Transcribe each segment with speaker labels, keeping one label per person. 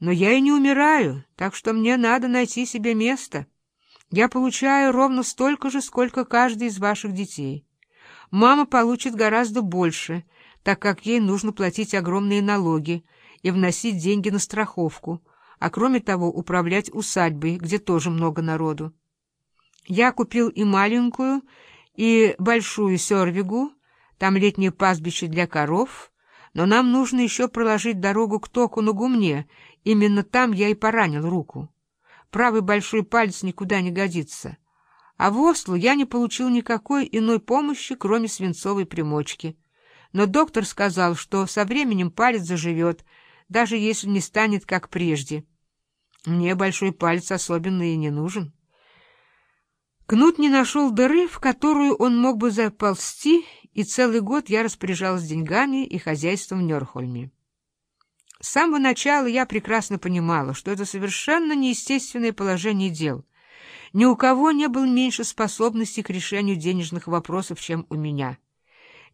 Speaker 1: Но я и не умираю, так что мне надо найти себе место. Я получаю ровно столько же, сколько каждый из ваших детей. Мама получит гораздо больше, так как ей нужно платить огромные налоги и вносить деньги на страховку, а кроме того управлять усадьбой, где тоже много народу. Я купил и маленькую, и большую сервигу, там летнее пастбище для коров, но нам нужно еще проложить дорогу к току на гумне, именно там я и поранил руку. Правый большой палец никуда не годится. А в Осло я не получил никакой иной помощи, кроме свинцовой примочки. Но доктор сказал, что со временем палец заживет, даже если не станет как прежде. Мне большой палец особенно и не нужен. Кнут не нашел дыры, в которую он мог бы заползти, и целый год я распоряжалась деньгами и хозяйством в Нёрхольме. С самого начала я прекрасно понимала, что это совершенно неестественное положение дел. Ни у кого не было меньше способностей к решению денежных вопросов, чем у меня.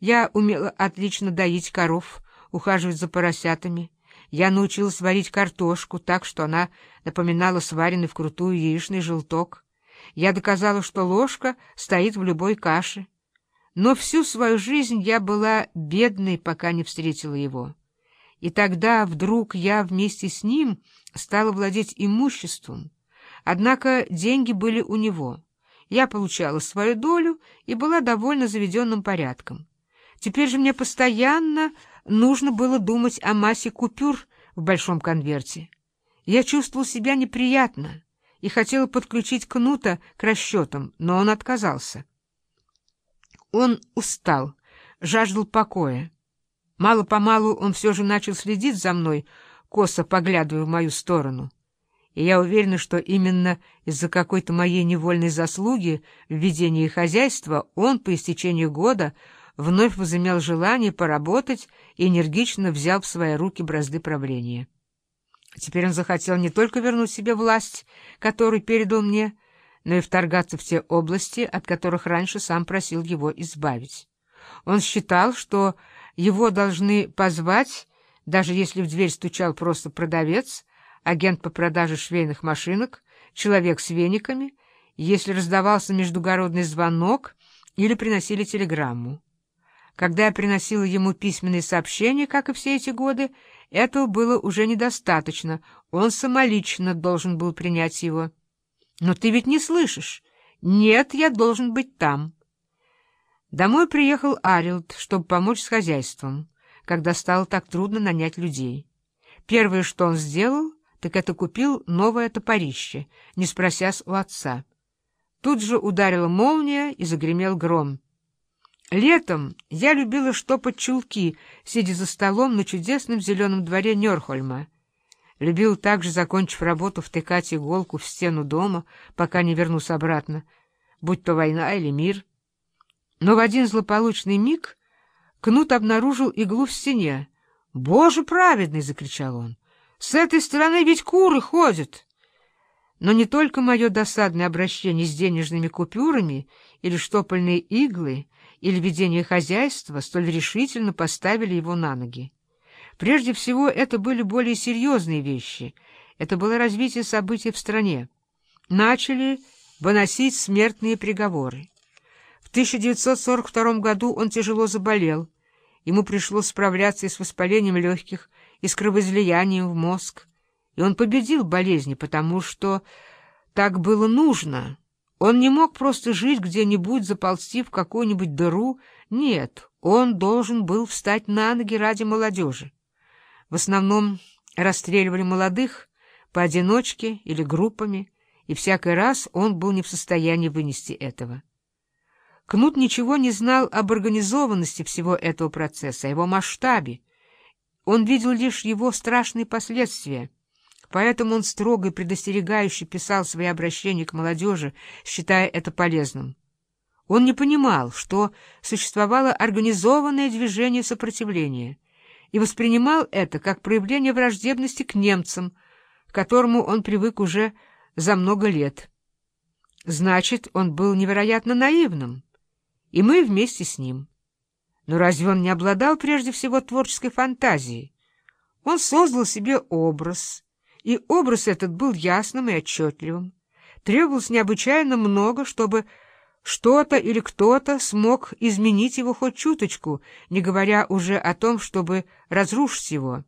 Speaker 1: Я умела отлично доить коров, ухаживать за поросятами. Я научилась варить картошку так, что она напоминала сваренный вкрутую яичный желток. Я доказала, что ложка стоит в любой каше. Но всю свою жизнь я была бедной, пока не встретила его. И тогда вдруг я вместе с ним стала владеть имуществом. Однако деньги были у него. Я получала свою долю и была довольна заведенным порядком. Теперь же мне постоянно нужно было думать о массе купюр в большом конверте. Я чувствовал себя неприятно и хотела подключить Кнута к расчетам, но он отказался. Он устал, жаждал покоя. Мало-помалу он все же начал следить за мной, косо поглядывая в мою сторону. И я уверена, что именно из-за какой-то моей невольной заслуги в ведении хозяйства он по истечению года вновь возымел желание поработать и энергично взял в свои руки бразды правления. Теперь он захотел не только вернуть себе власть, которую передал мне, но и вторгаться в те области, от которых раньше сам просил его избавить. Он считал, что его должны позвать, даже если в дверь стучал просто продавец, агент по продаже швейных машинок, человек с вениками, если раздавался междугородный звонок или приносили телеграмму. Когда я приносила ему письменные сообщения, как и все эти годы, этого было уже недостаточно, он самолично должен был принять его. «Но ты ведь не слышишь!» «Нет, я должен быть там». Домой приехал Арилд, чтобы помочь с хозяйством, когда стало так трудно нанять людей. Первое, что он сделал, так это купил новое топорище, не спросясь у отца. Тут же ударила молния и загремел гром. Летом я любила штопать чулки, сидя за столом на чудесном зеленом дворе Нёрхольма. Любил также, закончив работу, втыкать иголку в стену дома, пока не вернусь обратно, будь то война или мир. Но в один злополучный миг Кнут обнаружил иглу в стене. «Боже праведный!» — закричал он. «С этой стороны ведь куры ходят!» Но не только мое досадное обращение с денежными купюрами или штопольные иглы — или ведение хозяйства столь решительно поставили его на ноги. Прежде всего, это были более серьезные вещи. Это было развитие событий в стране. Начали выносить смертные приговоры. В 1942 году он тяжело заболел. Ему пришлось справляться и с воспалением легких, и с кровоизлиянием в мозг. И он победил болезни, потому что так было нужно. Он не мог просто жить где-нибудь, заползти в какую-нибудь дыру. Нет, он должен был встать на ноги ради молодежи. В основном расстреливали молодых, поодиночке или группами, и всякий раз он был не в состоянии вынести этого. Кнут ничего не знал об организованности всего этого процесса, о его масштабе. Он видел лишь его страшные последствия — Поэтому он строго и предостерегающе писал свои обращения к молодежи, считая это полезным. Он не понимал, что существовало организованное движение сопротивления, и воспринимал это как проявление враждебности к немцам, к которому он привык уже за много лет. Значит, он был невероятно наивным, и мы вместе с ним. Но разве он не обладал прежде всего творческой фантазией? Он создал себе образ — и образ этот был ясным и отчетливым. Требовалось необычайно много, чтобы что-то или кто-то смог изменить его хоть чуточку, не говоря уже о том, чтобы разрушить его.